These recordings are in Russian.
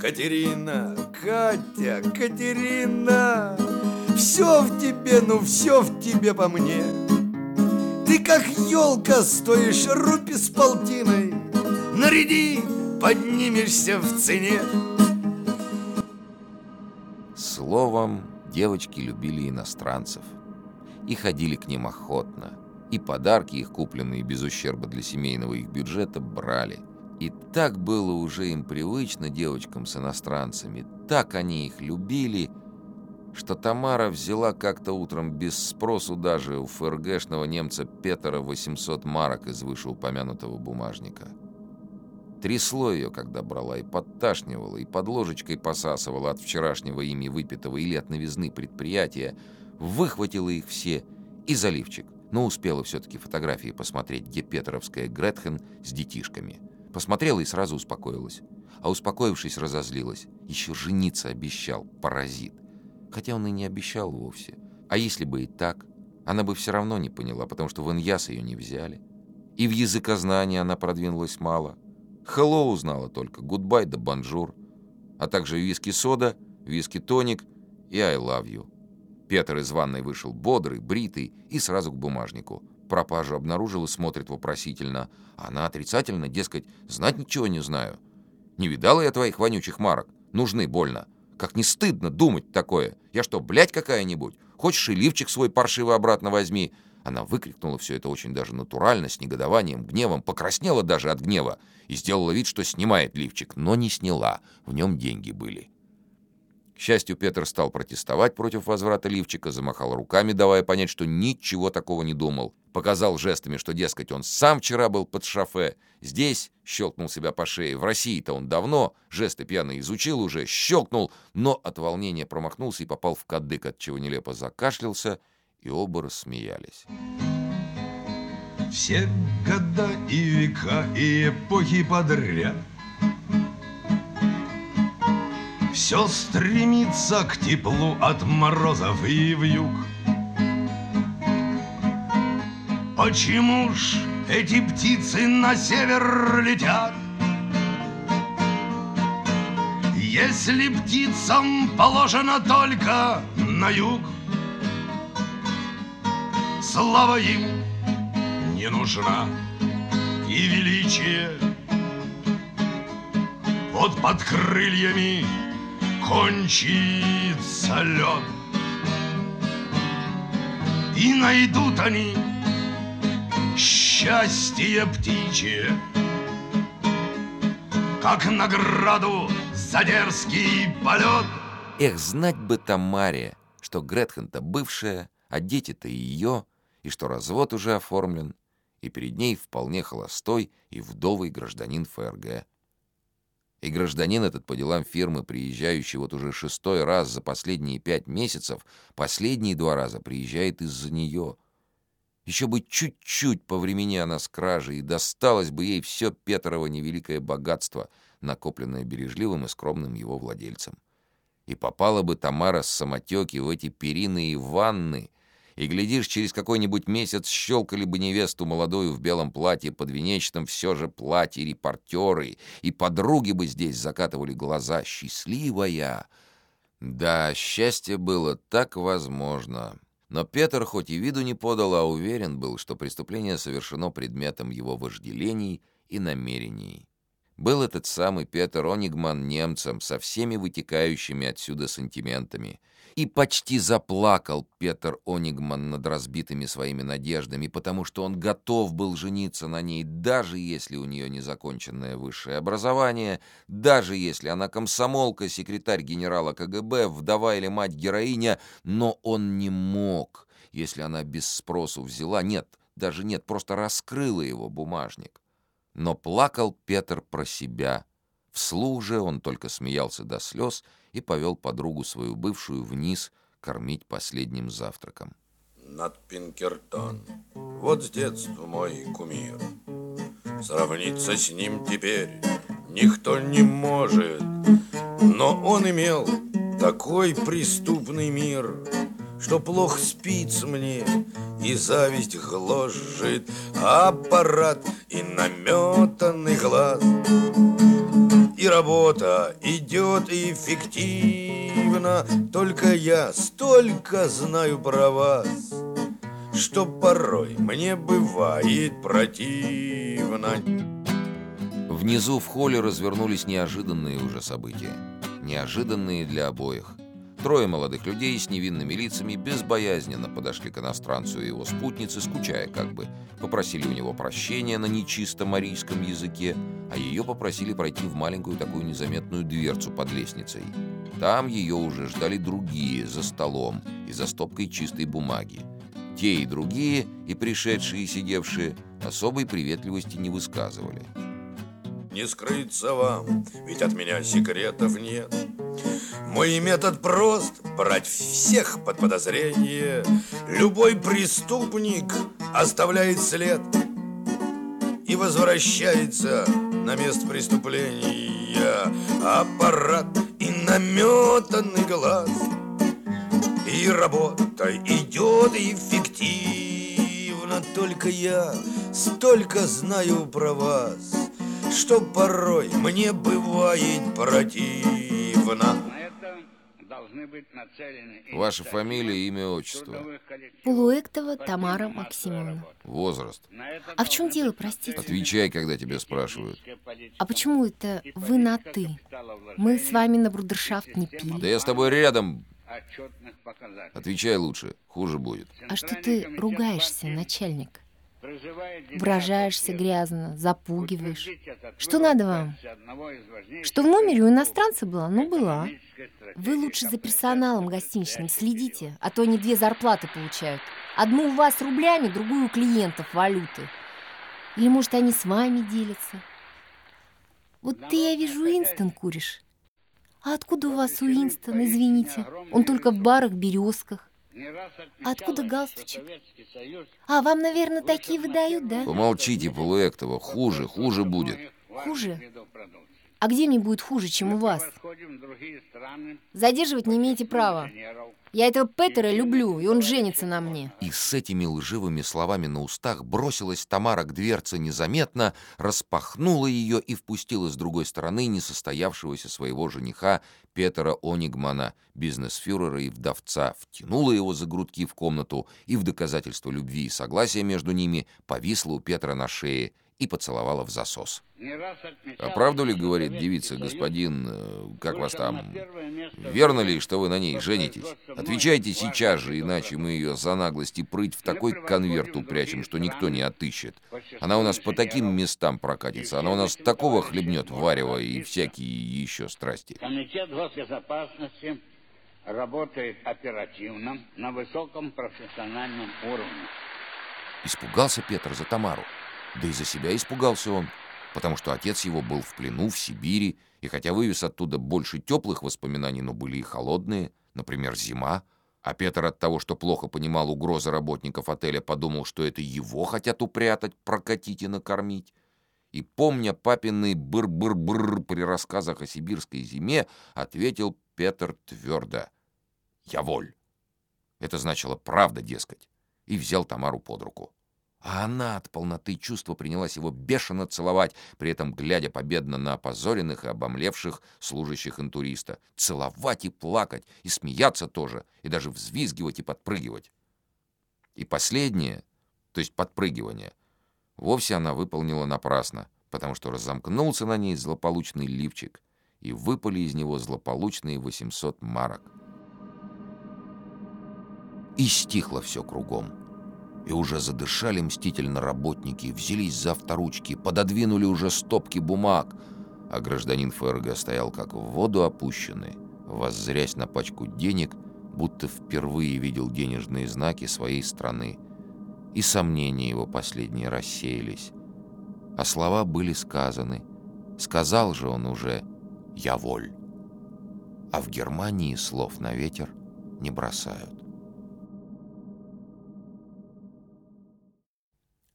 Катерина, Катя, Катерина, все в тебе, ну все в тебе по мне. Ты как елка стоишь рупи с полтиной, наряди, поднимешься в цене. Словом, девочки любили иностранцев и ходили к ним охотно. И подарки их, купленные без ущерба для семейного их бюджета, брали. И так было уже им привычно девочкам с иностранцами, так они их любили, что Тамара взяла как-то утром без спросу даже у ФРГшного немца Петера 800 марок из вышеупомянутого бумажника. Трясло ее, когда брала, и подташнивала, и под ложечкой посасывала от вчерашнего ими выпитого или от новизны предприятия, выхватила их все и заливчик, но успела все-таки фотографии посмотреть, где Петровская Гретхен с детишками. Посмотрела и сразу успокоилась. А успокоившись, разозлилась. Еще жениться обещал, паразит. Хотя он и не обещал вовсе. А если бы и так, она бы все равно не поняла, потому что в Иньяс ее не взяли. И в языкознании она продвинулась мало. Hello узнала только, goodbye да bonjour, а также виски-сода, виски-тоник и I love you. Петр из ванной вышел бодрый, бритый и сразу к бумажнику. Пропажу обнаружил и смотрит вопросительно. Она отрицательно, дескать, знать ничего не знаю. Не видала я твоих вонючих марок? Нужны больно. Как не стыдно думать такое. Я что, блядь, какая-нибудь? Хочешь и лифчик свой паршивый обратно возьми? Она выкрикнула все это очень даже натурально, с негодованием, гневом, покраснела даже от гнева и сделала вид, что снимает лифчик, но не сняла, в нем деньги были. К счастью, Петр стал протестовать против возврата лифчика, замахал руками, давая понять, что ничего такого не думал. Показал жестами, что, дескать, он сам вчера был под шофе. Здесь щелкнул себя по шее. В России-то он давно жесты пьяно изучил уже, щелкнул, но от волнения промахнулся и попал в кадык, от чего нелепо закашлялся и оба рассмеялись. Все года и века и эпохи подряд Все стремится к теплу от морозов и вьюг Почему ж эти птицы на север летят? Если птицам положено только на юг слава им не нужна и величие. Вот под крыльями кончится лед. И найдут они счастье птичье, Как награду за дерзкий полет. Эх, знать бы Тамаре, что Гретхен-то бывшая, а дети-то ее — и что развод уже оформлен, и перед ней вполне холостой и вдовый гражданин ФРГ. И гражданин этот по делам фирмы, приезжающий вот уже шестой раз за последние пять месяцев, последние два раза приезжает из-за нее. Еще бы чуть-чуть по времени она с кражей, и досталось бы ей все Петрово невеликое богатство, накопленное бережливым и скромным его владельцем. И попала бы Тамара с самотеки в эти периные ванны — и, глядишь, через какой-нибудь месяц щелкали бы невесту молодую в белом платье подвенечном все же платье репортеры, и подруги бы здесь закатывали глаза. Счастливая! Да, счастье было так возможно. Но Петр хоть и виду не подал, а уверен был, что преступление совершено предметом его вожделений и намерений. Был этот самый Петр Онигман немцем со всеми вытекающими отсюда сантиментами — и почти заплакал Петр Онигман над разбитыми своими надеждами, потому что он готов был жениться на ней, даже если у нее незаконченное высшее образование, даже если она комсомолка, секретарь генерала КГБ, вдова или мать-героиня, но он не мог, если она без спросу взяла, нет, даже нет, просто раскрыла его бумажник. Но плакал Петр про себя. Вслух же он только смеялся до слез — и повел подругу свою бывшую вниз кормить последним завтраком. Над Пинкертон, вот с детства мой кумир. Сравниться с ним теперь никто не может, но он имел такой преступный мир, что плохо спится мне И зависть гложет аппарат и наметанный глаз И работа идет эффективно Только я столько знаю про вас Что порой мне бывает противно Внизу в холле развернулись неожиданные уже события. Неожиданные для обоих. Трое молодых людей с невинными лицами безбоязненно подошли к иностранцу и его спутнице, скучая как бы. Попросили у него прощения на нечисто марийском языке, а ее попросили пройти в маленькую такую незаметную дверцу под лестницей. Там ее уже ждали другие, за столом и за стопкой чистой бумаги. Те и другие, и пришедшие и сидевшие, особой приветливости не высказывали. Не скрыться вам, ведь от меня секретов нет мой метод прост – брать всех под подозрение. Любой преступник оставляет след и возвращается на место преступления. Аппарат и наметанный глаз. И работа идет эффективно. Только я столько знаю про вас, что порой мне бывает противно. Ваша фамилия, имя, отчество? Полуэктова Тамара Максимовна. Возраст? А в чем дело, простите? Отвечай, когда тебя спрашивают. А почему это вы на «ты»? Мы с вами на брудершафт не пили. Да я с тобой рядом. Отвечай лучше, хуже будет. А что ты ругаешься, начальник? Выражаешься грязно, запугиваешь. Что надо вам? Что в номере у иностранца была? Ну, была. Вы лучше за персоналом гостиничным следите, а то они две зарплаты получают. Одну у вас рублями, другую у клиентов валюты. Или, может, они с вами делятся? Вот ты, я вижу, Инстон куришь. А откуда у вас Уинстон, извините? Он только в барах, березках. А откуда галстучек? А, вам, наверное, такие выдают, да? Помолчите, Полуэктова. Хуже, хуже будет. Хуже? А где мне будет хуже, чем у вас? Задерживать не имеете права. Я этого Петера люблю, и он женится на мне. И с этими лживыми словами на устах бросилась Тамара к дверце незаметно, распахнула ее и впустила с другой стороны несостоявшегося своего жениха Петера Онигмана, бизнесфюрера и вдовца, втянула его за грудки в комнату и в доказательство любви и согласия между ними повисла у Петра на шее и поцеловала в засос. «А правду ли, — говорит девица, господин, э, как вас там, верно ли, что вы на ней женитесь? Отвечайте сейчас же, иначе мы ее за наглость и прыть в такой конверт упрячем, что никто не отыщет. Она у нас по таким местам прокатится, она у нас такого хлебнет варево и всякие еще страсти». Комитет госбезопасности работает оперативно на высоком профессиональном уровне. Испугался Петр за Тамару. Да и за себя испугался он, потому что отец его был в плену в Сибири, и хотя вывез оттуда больше теплых воспоминаний, но были и холодные, например, зима, а Петр от того, что плохо понимал угрозы работников отеля, подумал, что это его хотят упрятать, прокатить и накормить. И, помня папины быр-быр-быр при рассказах о сибирской зиме, ответил Петр твердо «Я воль». Это значило «правда, дескать», и взял Тамару под руку. А она от полноты чувства принялась его бешено целовать, при этом глядя победно на опозоренных и обомлевших служащих интуриста. Целовать и плакать, и смеяться тоже, и даже взвизгивать и подпрыгивать. И последнее, то есть подпрыгивание, вовсе она выполнила напрасно, потому что разомкнулся на ней злополучный лифчик, и выпали из него злополучные 800 марок. И стихло все кругом. И уже задышали мстительно работники, взялись за авторучки, пододвинули уже стопки бумаг. А гражданин ФРГ стоял как в воду опущенный, воззрясь на пачку денег, будто впервые видел денежные знаки своей страны. И сомнения его последние рассеялись. А слова были сказаны. Сказал же он уже «Я воль». А в Германии слов на ветер не бросают.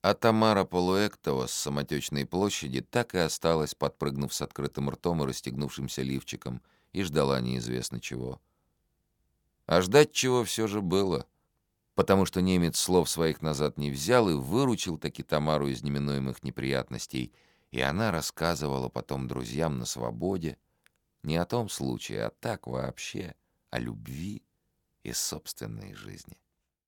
А Тамара Полуэктова с самотечной площади так и осталась, подпрыгнув с открытым ртом и расстегнувшимся лифчиком, и ждала неизвестно чего. А ждать чего все же было, потому что немец слов своих назад не взял и выручил таки Тамару из неминуемых неприятностей, и она рассказывала потом друзьям на свободе не о том случае, а так вообще, о любви и собственной жизни.